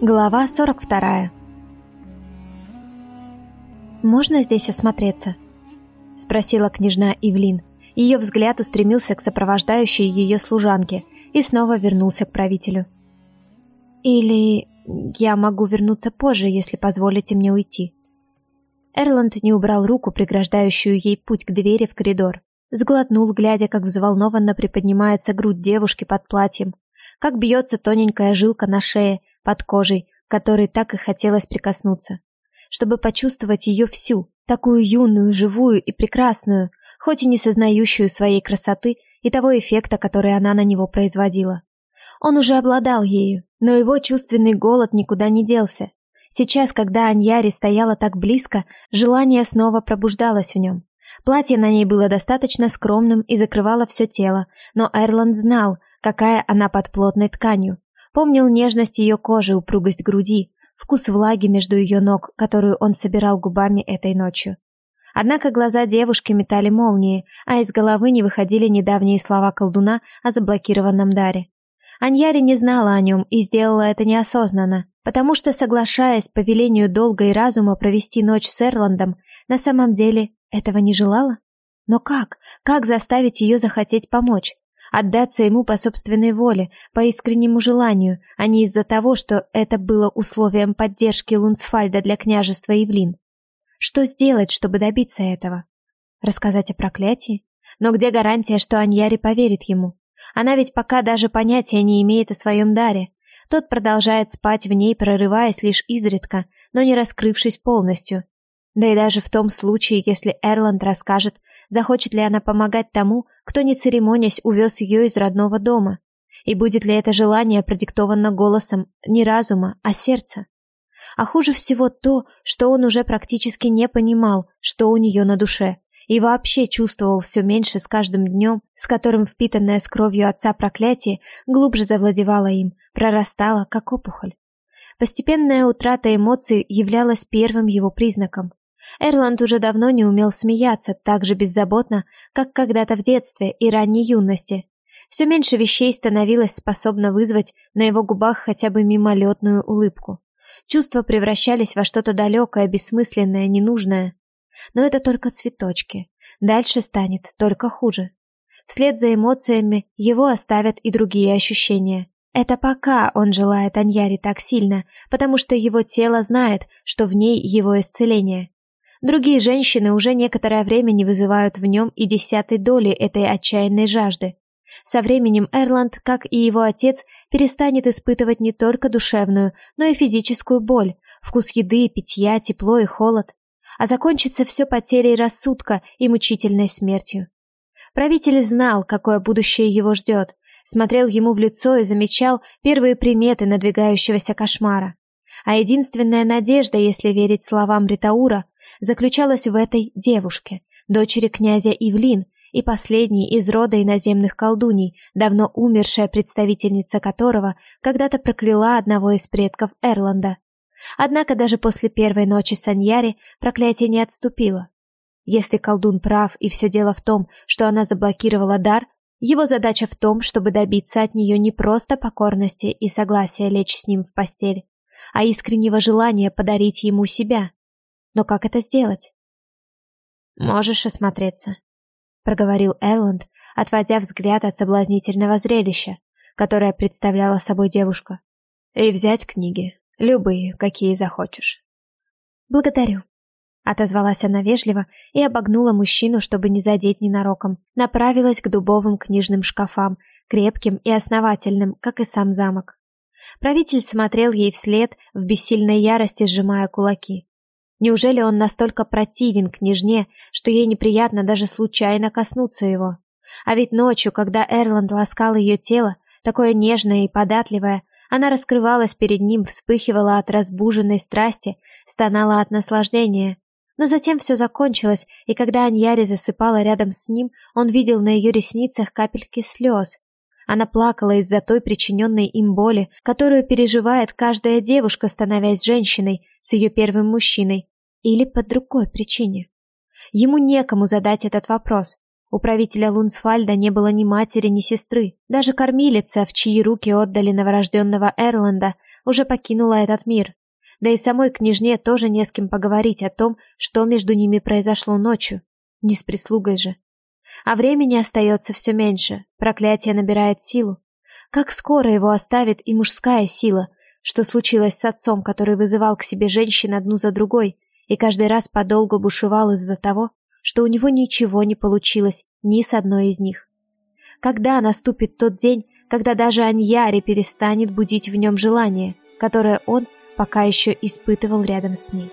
Глава 42 «Можно здесь осмотреться?» — спросила княжна Ивлин. Ее взгляд устремился к сопровождающей ее служанке и снова вернулся к правителю. «Или я могу вернуться позже, если позволите мне уйти?» Эрланд не убрал руку, преграждающую ей путь к двери в коридор. Сглотнул, глядя, как взволнованно приподнимается грудь девушки под платьем, как бьется тоненькая жилка на шее, под кожей, которой так и хотелось прикоснуться. Чтобы почувствовать ее всю, такую юную, живую и прекрасную, хоть и не сознающую своей красоты и того эффекта, который она на него производила. Он уже обладал ею, но его чувственный голод никуда не делся. Сейчас, когда Аньяри стояла так близко, желание снова пробуждалось в нем. Платье на ней было достаточно скромным и закрывало все тело, но Эрланд знал, какая она под плотной тканью. Помнил нежность ее кожи, упругость груди, вкус влаги между ее ног, которую он собирал губами этой ночью. Однако глаза девушки метали молнии, а из головы не выходили недавние слова колдуна о заблокированном даре. Аньяри не знала о нем и сделала это неосознанно, потому что, соглашаясь по велению долга и разума провести ночь с Эрландом, на самом деле этого не желала? Но как? Как заставить ее захотеть помочь? Отдаться ему по собственной воле, по искреннему желанию, а не из-за того, что это было условием поддержки Лунцфальда для княжества Ивлин. Что сделать, чтобы добиться этого? Рассказать о проклятии? Но где гарантия, что Аньяри поверит ему? Она ведь пока даже понятия не имеет о своем даре. Тот продолжает спать в ней, прорываясь лишь изредка, но не раскрывшись полностью. Да и даже в том случае, если Эрланд расскажет, захочет ли она помогать тому, кто не церемонясь увез ее из родного дома, и будет ли это желание продиктовано голосом не разума, а сердца. А хуже всего то, что он уже практически не понимал, что у нее на душе, и вообще чувствовал все меньше с каждым днем, с которым впитанное с кровью отца проклятие глубже завладевало им, прорастало, как опухоль. Постепенная утрата эмоций являлась первым его признаком. Эрланд уже давно не умел смеяться так же беззаботно, как когда-то в детстве и ранней юности. Все меньше вещей становилось способно вызвать на его губах хотя бы мимолетную улыбку. Чувства превращались во что-то далекое, бессмысленное, ненужное. Но это только цветочки. Дальше станет только хуже. Вслед за эмоциями его оставят и другие ощущения. Это пока он желает Аньяре так сильно, потому что его тело знает, что в ней его исцеление. Другие женщины уже некоторое время не вызывают в нем и десятой доли этой отчаянной жажды. Со временем Эрланд, как и его отец, перестанет испытывать не только душевную, но и физическую боль, вкус еды, питья, тепло и холод. А закончится все потерей рассудка и мучительной смертью. Правитель знал, какое будущее его ждет, смотрел ему в лицо и замечал первые приметы надвигающегося кошмара. А единственная надежда, если верить словам Ритаура, заключалась в этой девушке, дочери князя Ивлин и последней из рода иноземных колдуней, давно умершая представительница которого когда-то прокляла одного из предков Эрланда. Однако даже после первой ночи с Аньяри проклятие не отступило. Если колдун прав и все дело в том, что она заблокировала дар, его задача в том, чтобы добиться от нее не просто покорности и согласия лечь с ним в постель, а искреннего желания подарить ему себя. Но как это сделать? «Можешь осмотреться», — проговорил Эрланд, отводя взгляд от соблазнительного зрелища, которое представляла собой девушка. «И взять книги, любые, какие захочешь». «Благодарю», — отозвалась она вежливо и обогнула мужчину, чтобы не задеть ненароком. Направилась к дубовым книжным шкафам, крепким и основательным, как и сам замок. Правитель смотрел ей вслед, в бессильной ярости сжимая кулаки. Неужели он настолько противен княжне, что ей неприятно даже случайно коснуться его? А ведь ночью, когда Эрланд ласкал ее тело, такое нежное и податливое, она раскрывалась перед ним, вспыхивала от разбуженной страсти, стонала от наслаждения. Но затем все закончилось, и когда Аньяри засыпала рядом с ним, он видел на ее ресницах капельки слез, она плакала из-за той причиненной им боли, которую переживает каждая девушка, становясь женщиной с ее первым мужчиной, или по другой причине. Ему некому задать этот вопрос. У правителя Лунсфальда не было ни матери, ни сестры. Даже кормилица, в чьи руки отдали новорожденного Эрланда, уже покинула этот мир. Да и самой княжне тоже не с кем поговорить о том, что между ними произошло ночью. Не с прислугой же. А времени остается все меньше, проклятие набирает силу. Как скоро его оставит и мужская сила, что случилось с отцом, который вызывал к себе женщин одну за другой и каждый раз подолгу бушевал из-за того, что у него ничего не получилось ни с одной из них. Когда наступит тот день, когда даже Аньяри перестанет будить в нем желание, которое он пока еще испытывал рядом с ней?